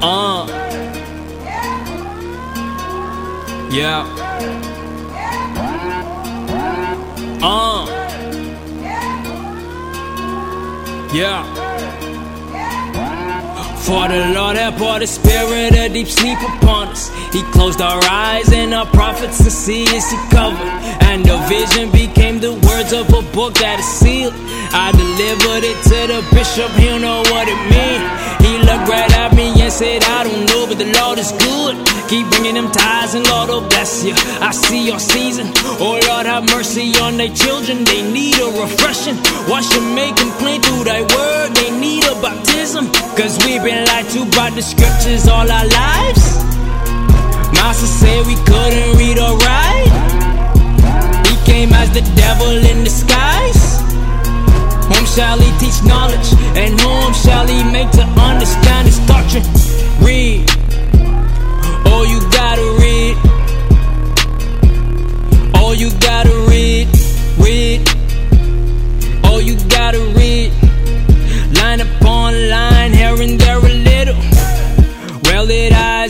Uh. Yeah. Uh. Yeah. For the Lord that brought the spirit of deep sleep upon us. He closed our eyes and our prophets to see as he covered. And the vision became the words of a book that is sealed. I delivered it to the bishop, he'll know what it means. He looked right at me Lord is good. Keep bringing them ties and Lord will bless you. I see your season. Oh Lord, have mercy on their children. They need a refreshing. Wash them, make them clean through thy word. They need a baptism. Cause we've been lied to by the scriptures all our lives. Master said we couldn't read or write. He came as the devil in disguise. Whom shall he teach knowledge? And whom shall he make to understand his doctrine? Read.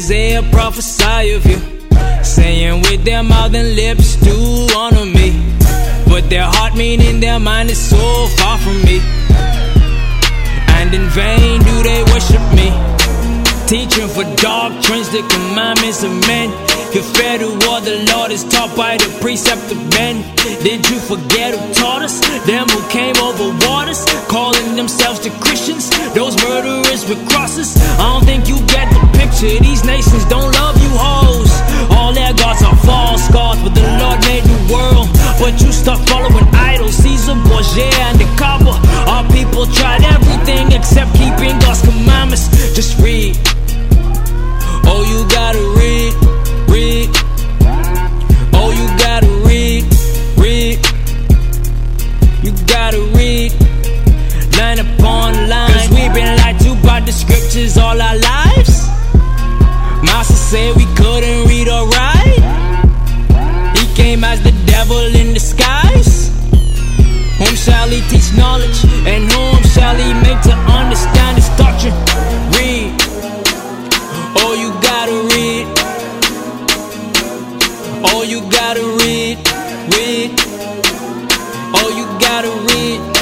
Isaiah prophesy of you? Saying with their mouth and lips to honor me. But their heart, meaning their mind, is so far from me. And in vain do they worship me. Teaching for doctrines, the commandments of men. Fair to what the Lord is taught by the precept of men. Did you forget who taught us? Them who came over waters, calling themselves the Christians. Those murderers with crosses. I don't think you get the picture. But you start following idols, Caesar, Borgia, and the Kaaba. Our people tried everything except keeping God's commandments. Just read. Oh, you gotta read, read. Oh, you gotta read, read. You gotta read, line upon line. Cause we've been lied to by the scriptures all our lives. Master said we couldn't read or write. Devil in disguise. Whom shall he teach knowledge? And whom shall he make to understand his doctrine? Read. Oh, you gotta read. Oh, you gotta read. Read. Oh, you gotta read.